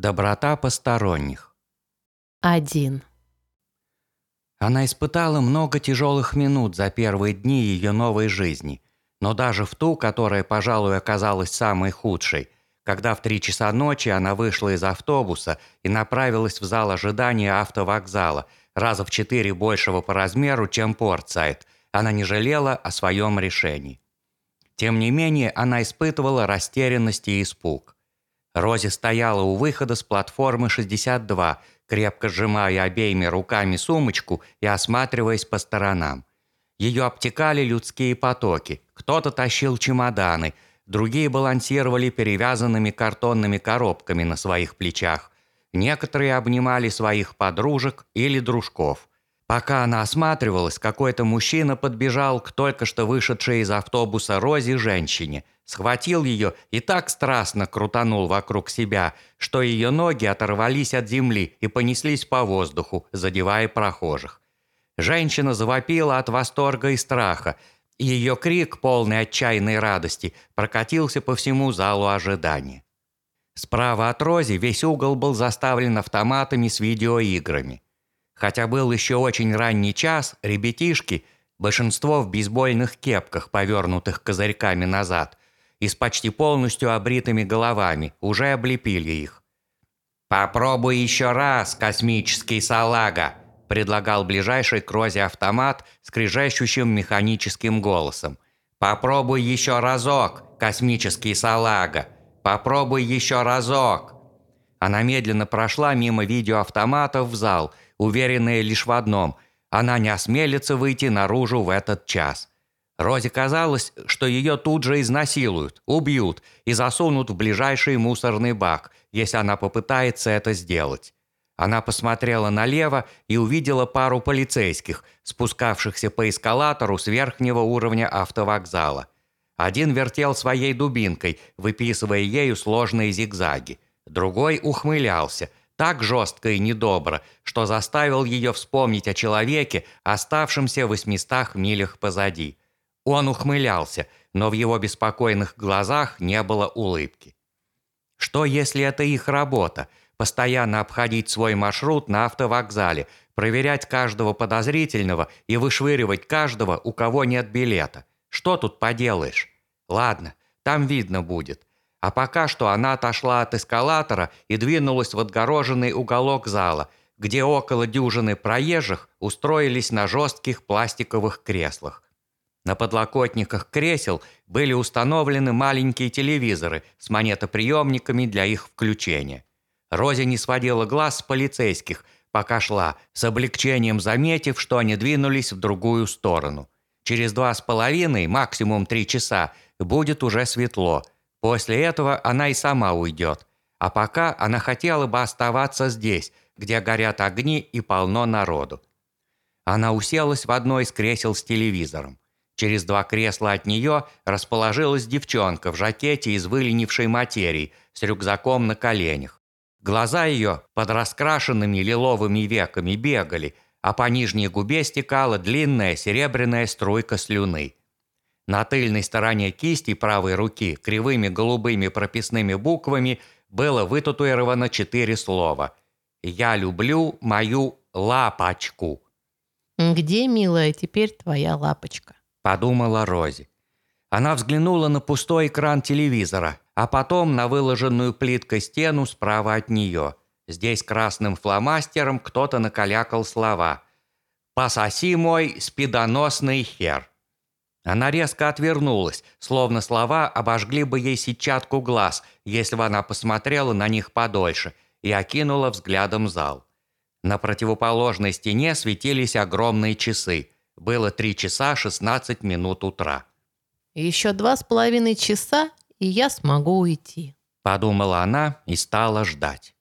Доброта посторонних. Один. Она испытала много тяжелых минут за первые дни ее новой жизни, но даже в ту, которая, пожалуй, оказалась самой худшей, когда в три часа ночи она вышла из автобуса и направилась в зал ожидания автовокзала, раза в четыре большего по размеру, чем Портсайд, она не жалела о своем решении. Тем не менее, она испытывала растерянность и испуг. Рози стояла у выхода с платформы 62, крепко сжимая обеими руками сумочку и осматриваясь по сторонам. Ее обтекали людские потоки. Кто-то тащил чемоданы, другие балансировали перевязанными картонными коробками на своих плечах. Некоторые обнимали своих подружек или дружков. Пока она осматривалась, какой-то мужчина подбежал к только что вышедшей из автобуса Рози женщине – схватил ее и так страстно крутанул вокруг себя, что ее ноги оторвались от земли и понеслись по воздуху, задевая прохожих. Женщина завопила от восторга и страха, и ее крик, полный отчаянной радости, прокатился по всему залу ожидания. Справа от Рози весь угол был заставлен автоматами с видеоиграми. Хотя был еще очень ранний час, ребятишки, большинство в бейсбольных кепках, повернутых козырьками назад, и с почти полностью обритыми головами, уже облепили их. «Попробуй еще раз, космический салага!» – предлагал ближайший к Розе автомат с крижащущим механическим голосом. «Попробуй еще разок, космический салага! Попробуй еще разок!» Она медленно прошла мимо видеоавтоматов в зал, уверенная лишь в одном – она не осмелится выйти наружу в этот час – Розе казалось, что ее тут же изнасилуют, убьют и засунут в ближайший мусорный бак, если она попытается это сделать. Она посмотрела налево и увидела пару полицейских, спускавшихся по эскалатору с верхнего уровня автовокзала. Один вертел своей дубинкой, выписывая ею сложные зигзаги. Другой ухмылялся, так жестко и недобро, что заставил ее вспомнить о человеке, оставшемся в 800 милях позади. Он ухмылялся, но в его беспокойных глазах не было улыбки. Что, если это их работа? Постоянно обходить свой маршрут на автовокзале, проверять каждого подозрительного и вышвыривать каждого, у кого нет билета. Что тут поделаешь? Ладно, там видно будет. А пока что она отошла от эскалатора и двинулась в отгороженный уголок зала, где около дюжины проезжих устроились на жестких пластиковых креслах. На подлокотниках кресел были установлены маленькие телевизоры с монетоприемниками для их включения. Рози не сводила глаз с полицейских, пока шла, с облегчением заметив, что они двинулись в другую сторону. Через два с половиной, максимум три часа, будет уже светло. После этого она и сама уйдет. А пока она хотела бы оставаться здесь, где горят огни и полно народу. Она уселась в одно из кресел с телевизором. Через два кресла от нее расположилась девчонка в жакете из выленившей материи с рюкзаком на коленях. Глаза ее под раскрашенными лиловыми веками бегали, а по нижней губе стекала длинная серебряная струйка слюны. На тыльной стороне кисти правой руки кривыми голубыми прописными буквами было вытатуировано четыре слова «Я люблю мою лапочку». «Где, милая, теперь твоя лапочка?» Подумала Рози. Она взглянула на пустой экран телевизора, а потом на выложенную плиткой стену справа от нее. Здесь красным фломастером кто-то накалякал слова «Пососи мой спидоносный хер». Она резко отвернулась, словно слова обожгли бы ей сетчатку глаз, если бы она посмотрела на них подольше, и окинула взглядом зал. На противоположной стене светились огромные часы – было три часа шестнадцать минут утра. «Еще два с половиной часа, и я смогу уйти», – подумала она и стала ждать.